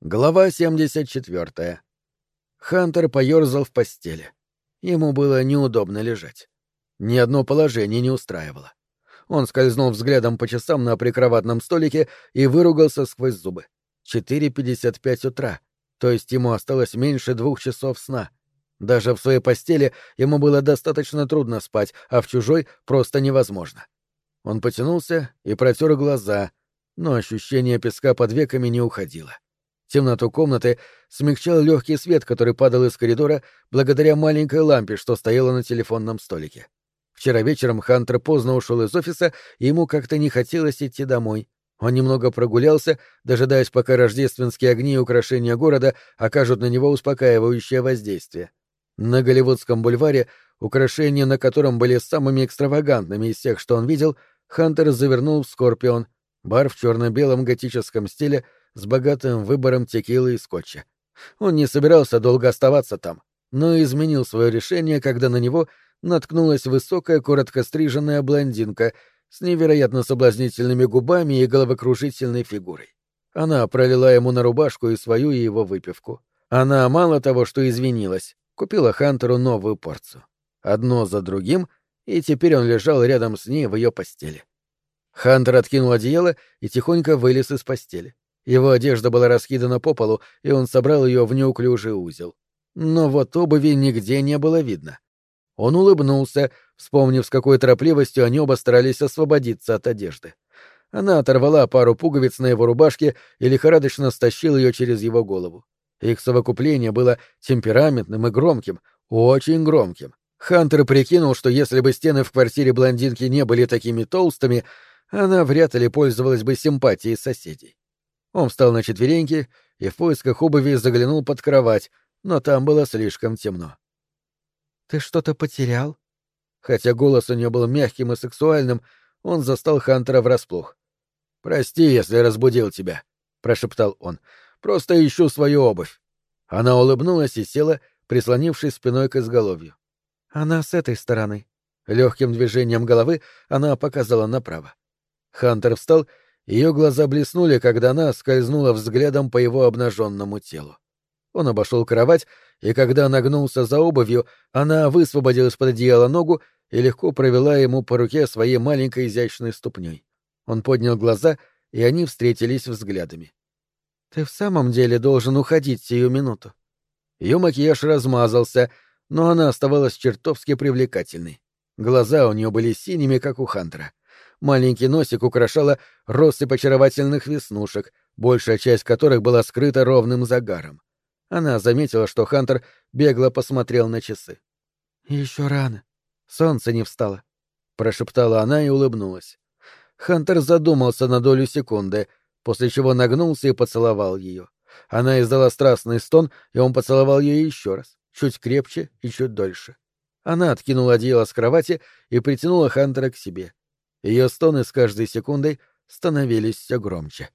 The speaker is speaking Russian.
Глава 74. Хантер поерзал в постели. Ему было неудобно лежать. Ни одно положение не устраивало. Он скользнул взглядом по часам на прикроватном столике и выругался сквозь зубы. 4.55 утра, то есть ему осталось меньше двух часов сна. Даже в своей постели ему было достаточно трудно спать, а в чужой просто невозможно. Он потянулся и протер глаза, но ощущение песка под веками не уходило. — Темноту комнаты смягчал легкий свет, который падал из коридора благодаря маленькой лампе, что стояла на телефонном столике. Вчера вечером Хантер поздно ушел из офиса, и ему как-то не хотелось идти домой. Он немного прогулялся, дожидаясь, пока рождественские огни и украшения города окажут на него успокаивающее воздействие. На Голливудском бульваре, украшения на котором были самыми экстравагантными из всех, что он видел, Хантер завернул в «Скорпион», бар в черно-белом готическом стиле — с богатым выбором текилы и скотча. Он не собирался долго оставаться там, но изменил свое решение, когда на него наткнулась высокая, коротко стриженная блондинка с невероятно соблазнительными губами и головокружительной фигурой. Она пролила ему на рубашку и свою, и его выпивку. Она мало того, что извинилась, купила Хантеру новую порцию. Одно за другим, и теперь он лежал рядом с ней в ее постели. Хантер откинул одеяло и тихонько вылез из постели. Его одежда была раскидана по полу, и он собрал ее в неуклюжий узел. Но вот обуви нигде не было видно. Он улыбнулся, вспомнив, с какой торопливостью они оба старались освободиться от одежды. Она оторвала пару пуговиц на его рубашке и лихорадочно стащила ее через его голову. Их совокупление было темпераментным и громким, очень громким. Хантер прикинул, что если бы стены в квартире блондинки не были такими толстыми, она вряд ли пользовалась бы симпатией соседей. Он встал на четвереньки и в поисках обуви заглянул под кровать, но там было слишком темно. «Ты что-то потерял?» Хотя голос у нее был мягким и сексуальным, он застал Хантера врасплох. «Прости, если разбудил тебя», — прошептал он. «Просто ищу свою обувь». Она улыбнулась и села, прислонившись спиной к изголовью. «Она с этой стороны». Легким движением головы она показала направо. Хантер встал ее глаза блеснули, когда она скользнула взглядом по его обнаженному телу. Он обошел кровать, и когда нагнулся за обувью, она высвободила из-под одеяла ногу и легко провела ему по руке своей маленькой изящной ступней. Он поднял глаза, и они встретились взглядами. «Ты в самом деле должен уходить сию минуту». Ее макияж размазался, но она оставалась чертовски привлекательной. Глаза у нее были синими, как у Хантера. Маленький носик украшала россыпь очаровательных веснушек, большая часть которых была скрыта ровным загаром. Она заметила, что Хантер бегло посмотрел на часы. Еще рано. Солнце не встало. Прошептала она и улыбнулась. Хантер задумался на долю секунды, после чего нагнулся и поцеловал ее. Она издала страстный стон, и он поцеловал ее еще раз, чуть крепче и чуть дольше. Она откинула одеяло с кровати и притянула Хантера к себе. Ее стоны с каждой секундой становились все громче.